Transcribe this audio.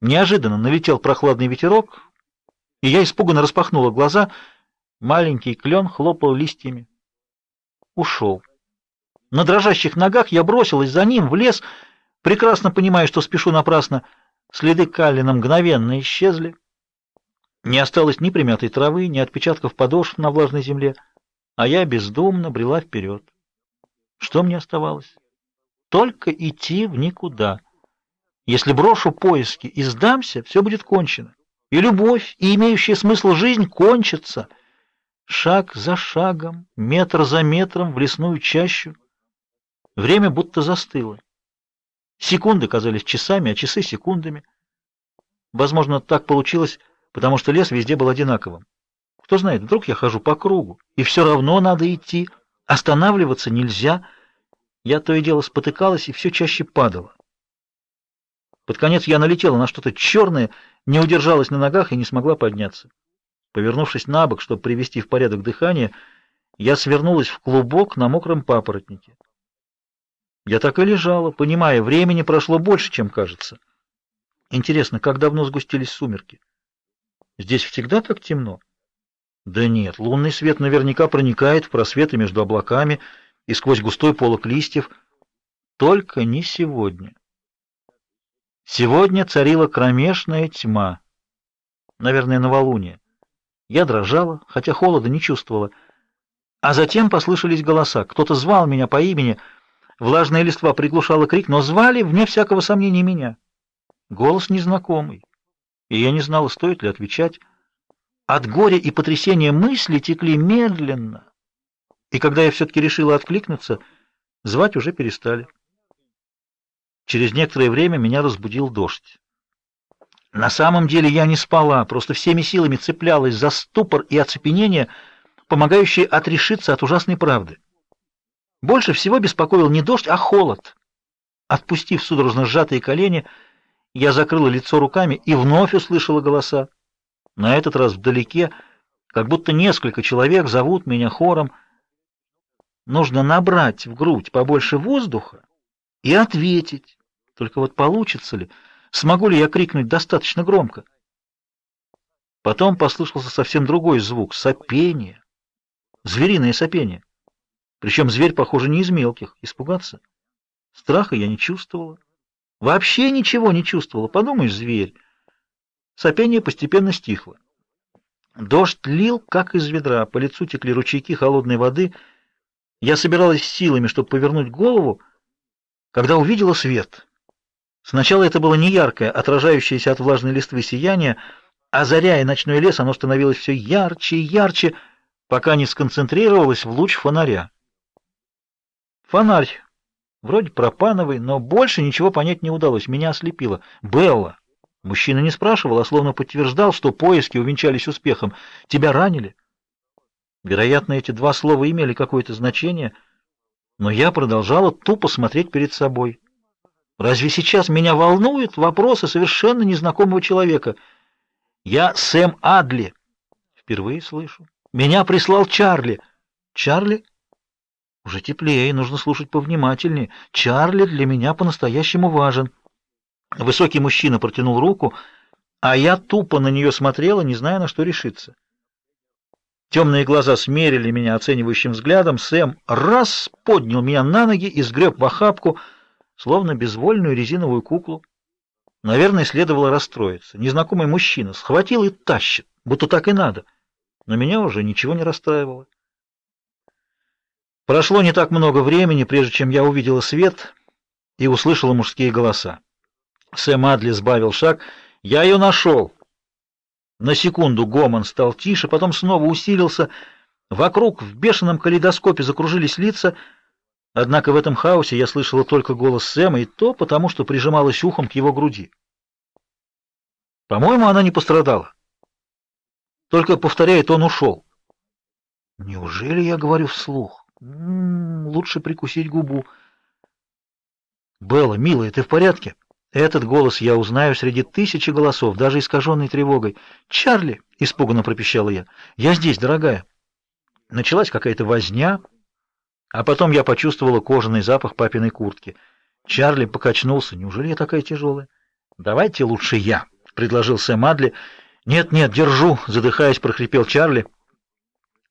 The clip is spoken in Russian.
Неожиданно налетел прохладный ветерок, и я испуганно распахнула глаза. Маленький клен хлопал листьями. Ушел. На дрожащих ногах я бросилась за ним в лес, прекрасно понимая, что спешу напрасно. Следы Каллина мгновенно исчезли. Не осталось ни примятой травы, ни отпечатков подошв на влажной земле, а я бездумно брела вперед. Что мне оставалось? Только идти в никуда. Если брошу поиски и сдамся, все будет кончено. И любовь, и имеющая смысл жизнь кончатся. Шаг за шагом, метр за метром в лесную чащу. Время будто застыло. Секунды казались часами, а часы секундами. Возможно, так получилось, потому что лес везде был одинаковым. Кто знает, вдруг я хожу по кругу, и все равно надо идти, останавливаться нельзя. Я то и дело спотыкалась и все чаще падала. Под конец я налетела на что-то черное, не удержалась на ногах и не смогла подняться. Повернувшись на бок, чтобы привести в порядок дыхание, я свернулась в клубок на мокром папоротнике. Я так и лежала, понимая, времени прошло больше, чем кажется. Интересно, как давно сгустились сумерки? Здесь всегда так темно? Да нет, лунный свет наверняка проникает в просветы между облаками и сквозь густой полог листьев. Только не сегодня. Сегодня царила кромешная тьма. Наверное, новолуние. Я дрожала, хотя холода не чувствовала. А затем послышались голоса. Кто-то звал меня по имени — Влажная листва приглушала крик, но звали, вне всякого сомнения, меня. Голос незнакомый, и я не знала, стоит ли отвечать. От горя и потрясения мысли текли медленно, и когда я все-таки решила откликнуться, звать уже перестали. Через некоторое время меня разбудил дождь. На самом деле я не спала, просто всеми силами цеплялась за ступор и оцепенение, помогающие отрешиться от ужасной правды. Больше всего беспокоил не дождь, а холод. Отпустив судорожно сжатые колени, я закрыла лицо руками и вновь услышала голоса. На этот раз вдалеке, как будто несколько человек зовут меня хором. Нужно набрать в грудь побольше воздуха и ответить. Только вот получится ли? Смогу ли я крикнуть достаточно громко? Потом послышался совсем другой звук сопение. Звериное сопение. Причем зверь, похоже, не из мелких. Испугаться? Страха я не чувствовала. Вообще ничего не чувствовала. Подумаешь, зверь. Сопение постепенно стихло. Дождь лил, как из ведра, по лицу текли ручейки холодной воды. Я собиралась силами, чтобы повернуть голову, когда увидела свет. Сначала это было неяркое, отражающееся от влажной листвы сияние, озаряя ночной лес, оно становилось все ярче и ярче, пока не сконцентрировалось в луч фонаря. Фонарь. Вроде пропановый, но больше ничего понять не удалось. Меня ослепило. Белла. Мужчина не спрашивал, а словно подтверждал, что поиски увенчались успехом. Тебя ранили? Вероятно, эти два слова имели какое-то значение, но я продолжала тупо смотреть перед собой. Разве сейчас меня волнуют вопросы совершенно незнакомого человека? Я Сэм Адли. Впервые слышу. Меня прислал Чарли. Чарли? Уже теплее, нужно слушать повнимательнее. Чарли для меня по-настоящему важен. Высокий мужчина протянул руку, а я тупо на нее смотрела, не зная, на что решиться. Темные глаза смерили меня оценивающим взглядом. Сэм раз поднял меня на ноги и сгреб в охапку, словно безвольную резиновую куклу. Наверное, следовало расстроиться. Незнакомый мужчина схватил и тащит, будто так и надо. Но меня уже ничего не расстраивало. Прошло не так много времени, прежде чем я увидела свет и услышала мужские голоса. Сэм Адли сбавил шаг. «Я ее нашел!» На секунду гомон стал тише, потом снова усилился. Вокруг в бешеном калейдоскопе закружились лица, однако в этом хаосе я слышала только голос Сэма, и то потому, что прижималась ухом к его груди. По-моему, она не пострадала. Только, повторяет, он ушел. Неужели я говорю вслух? М -м, лучше прикусить губу. Белла, милая, ты в порядке? Этот голос я узнаю среди тысячи голосов, даже искаженный тревогой. Чарли, испуганно пропищала я. Я здесь, дорогая. Началась какая-то возня, а потом я почувствовала кожаный запах папиной куртки. Чарли покачнулся. Неужели я такая тяжелая? «Давайте лучше я», — предложил Сэм Адли. «Нет, нет, держу», — задыхаясь, прохрипел Чарли.